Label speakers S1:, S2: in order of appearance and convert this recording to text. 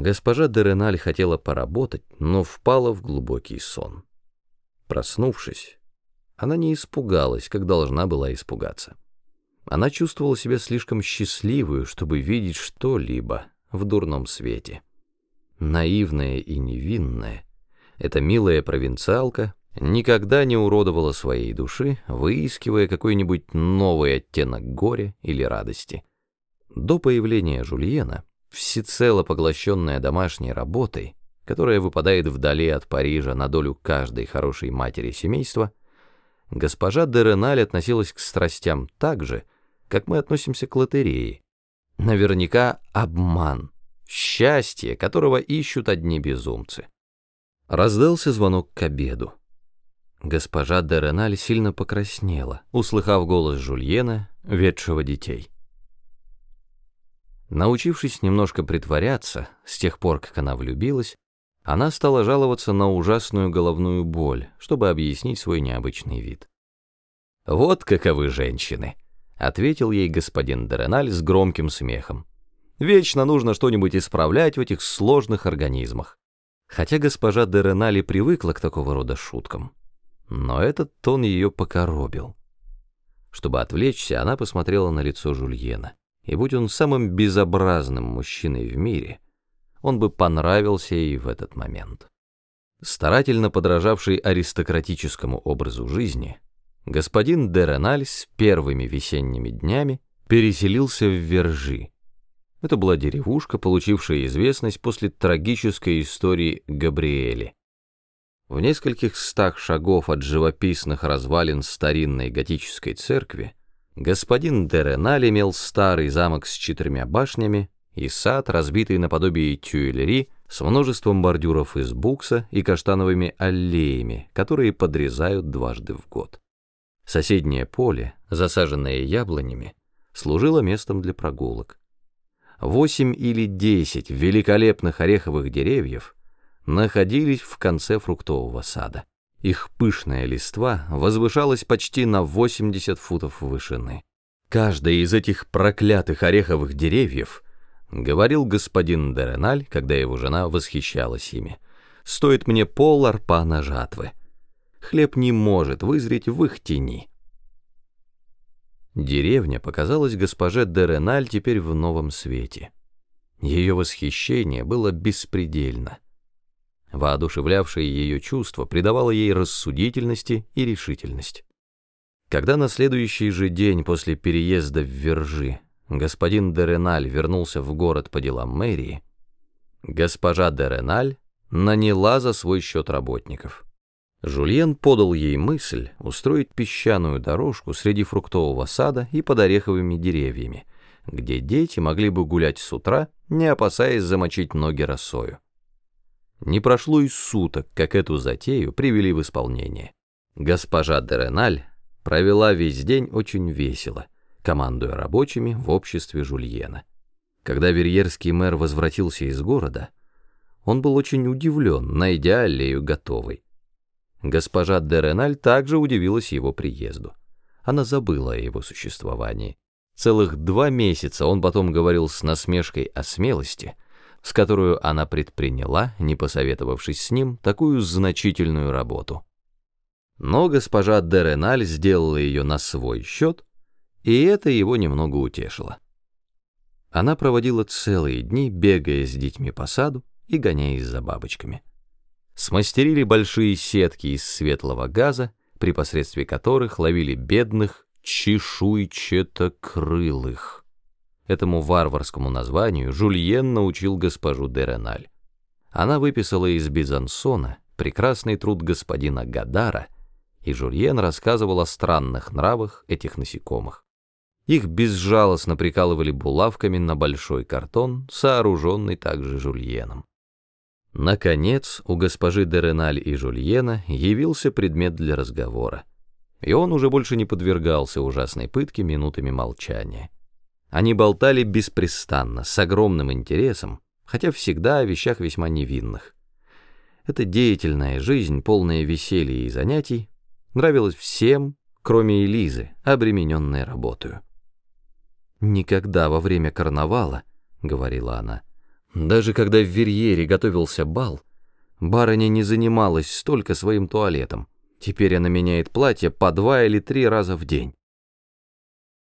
S1: Госпожа Дереналь хотела поработать, но впала в глубокий сон. Проснувшись, она не испугалась, как должна была испугаться. Она чувствовала себя слишком счастливую, чтобы видеть что-либо в дурном свете. Наивная и невинная, эта милая провинциалка никогда не уродовала своей души, выискивая какой-нибудь новый оттенок горя или радости. До появления Жульена, всецело поглощенная домашней работой, которая выпадает вдали от Парижа на долю каждой хорошей матери семейства, госпожа де Реналь относилась к страстям так же, как мы относимся к лотерее. Наверняка обман, счастье, которого ищут одни безумцы. Раздался звонок к обеду. Госпожа де Реналь сильно покраснела, услыхав голос Жульена, ведшего детей. Научившись немножко притворяться, с тех пор, как она влюбилась, она стала жаловаться на ужасную головную боль, чтобы объяснить свой необычный вид. «Вот каковы женщины», — ответил ей господин Дереналь с громким смехом. «Вечно нужно что-нибудь исправлять в этих сложных организмах». Хотя госпожа Деренали привыкла к такого рода шуткам, но этот тон ее покоробил. Чтобы отвлечься, она посмотрела на лицо Жульена, и будь он самым безобразным мужчиной в мире, он бы понравился ей в этот момент. Старательно подражавший аристократическому образу жизни, господин Дереналь с первыми весенними днями переселился в Вержи. Это была деревушка, получившая известность после трагической истории Габриэли. В нескольких стах шагов от живописных развалин старинной готической церкви господин Дереналь имел старый замок с четырьмя башнями и сад, разбитый наподобие тюэлери, с множеством бордюров из букса и каштановыми аллеями, которые подрезают дважды в год. Соседнее поле, засаженное яблонями, служило местом для прогулок. Восемь или десять великолепных ореховых деревьев — находились в конце фруктового сада. Их пышная листва возвышалась почти на 80 футов вышины. Каждая из этих проклятых ореховых деревьев, говорил господин Дереналь, когда его жена восхищалась ими, стоит мне пол арпана жатвы. Хлеб не может вызреть в их тени. Деревня показалась госпоже Дереналь теперь в новом свете. Ее восхищение было беспредельно. Воодушевлявшее ее чувство придавало ей рассудительности и решительность. Когда на следующий же день после переезда в Вержи господин Дереналь вернулся в город по делам мэрии, госпожа Дереналь наняла за свой счет работников. Жульен подал ей мысль устроить песчаную дорожку среди фруктового сада и под ореховыми деревьями, где дети могли бы гулять с утра, не опасаясь замочить ноги росою. Не прошло и суток, как эту затею привели в исполнение. Госпожа Дереналь провела весь день очень весело, командуя рабочими в обществе Жульена. Когда верьерский мэр возвратился из города, он был очень удивлен, найдя аллею готовой. Госпожа Дереналь также удивилась его приезду. Она забыла о его существовании. Целых два месяца он потом говорил с насмешкой о смелости — с которую она предприняла, не посоветовавшись с ним, такую значительную работу. Но госпожа Дереналь сделала ее на свой счет, и это его немного утешило. Она проводила целые дни, бегая с детьми по саду и гоняясь за бабочками. Смастерили большие сетки из светлого газа, при посредстве которых ловили бедных чешуйчатокрылых. Этому варварскому названию Жульен научил госпожу Дереналь. Она выписала из Бизансона прекрасный труд господина Гадара, и Жульен рассказывал о странных нравах этих насекомых. Их безжалостно прикалывали булавками на большой картон, сооруженный также Жульеном. Наконец, у госпожи Дереналь и Жульена явился предмет для разговора, и он уже больше не подвергался ужасной пытке минутами молчания. Они болтали беспрестанно, с огромным интересом, хотя всегда о вещах весьма невинных. Эта деятельная жизнь, полная веселья и занятий, нравилась всем, кроме Элизы, обремененной работою. «Никогда во время карнавала, — говорила она, — Даже когда в Верьере готовился бал, барыня не занималась столько своим туалетом. Теперь она меняет платье по два или три раза в день.